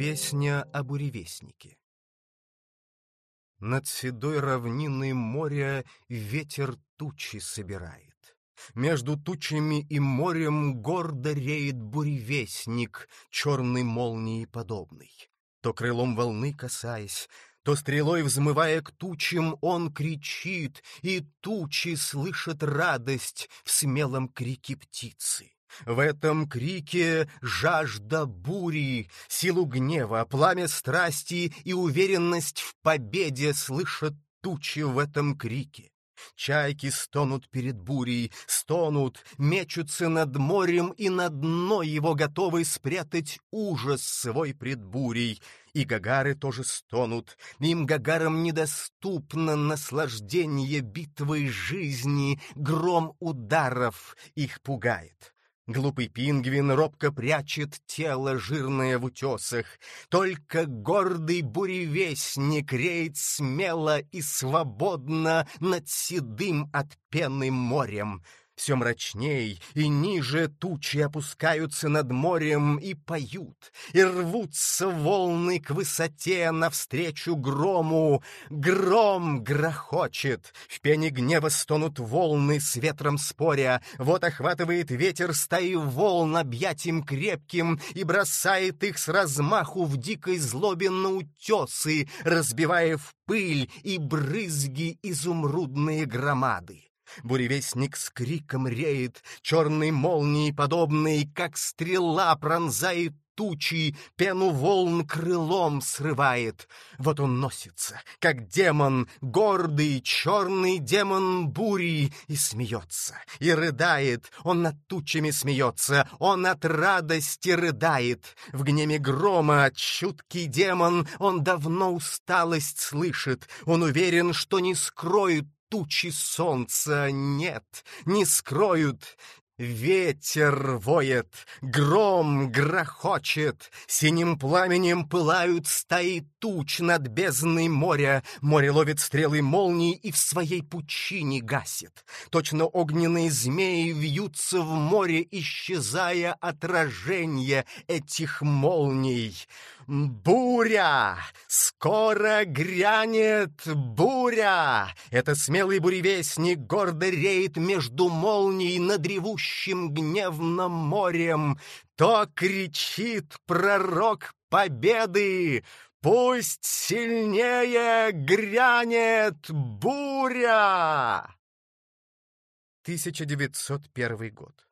Песня о буревестнике Над седой равниной моря ветер тучи собирает. Между тучами и морем гордо реет буревестник, черной молнии подобный. То крылом волны касаясь, то стрелой взмывая к тучам, он кричит, и тучи слышат радость в смелом крике птицы. В этом крике жажда бури, силу гнева, пламя страсти и уверенность в победе слышат тучи в этом крике. Чайки стонут перед бурей, стонут, мечутся над морем и на дно его готовы спрятать ужас свой пред бурей. И гагары тоже стонут, им гагарам недоступно наслаждение битвы жизни, гром ударов их пугает. Глупый пингвин робко прячет тело жирное в утесах. Только гордый буревестник реет смело и свободно над седым от пены морем. Все мрачней и ниже тучи опускаются над морем и поют, и рвутся волны к высоте навстречу грому. Гром грохочет, в пене гнева стонут волны с ветром споря. Вот охватывает ветер стаи волн объятием крепким и бросает их с размаху в дикой злобе на утесы, разбивая в пыль и брызги изумрудные громады. Буревестник с криком реет, черной молнией подобной, как стрела пронзает тучи, пену волн крылом срывает. Вот он носится, как демон, гордый, черный демон бури, и смеется, и рыдает. Он над тучами смеется, он от радости рыдает. В гнеме грома чуткий демон, он давно усталость слышит. Он уверен, что не скроет тучи солнца нет, не скроют. Ветер воет, гром грохочет, Синим пламенем пылают стаи туч над бездной моря. Море ловит стрелы молний и в своей пучине гасит. Точно огненные змеи вьются в море, исчезая отражение этих молний. Буря! Скоро грянет буря! Это смелый буревестник гордо реет между молний над ревущим гневным морем. То кричит пророк победы! Пусть сильнее грянет буря! 1901 год